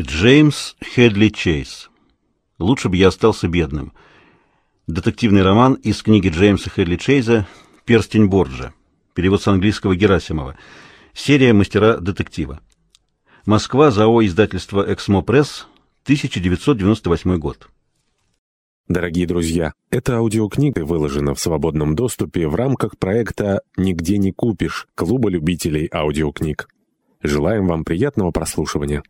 Джеймс Хедли Чейз. Лучше бы я остался бедным. Детективный роман из книги Джеймса Хедли Чейза «Перстень Борджа». Перевод с английского Герасимова. Серия «Мастера детектива». Москва, ЗАО издательство «Эксмо Пресс», 1998 год. Дорогие друзья, эта аудиокнига выложена в свободном доступе в рамках проекта «Нигде не купишь» Клуба любителей аудиокниг. Желаем вам приятного прослушивания.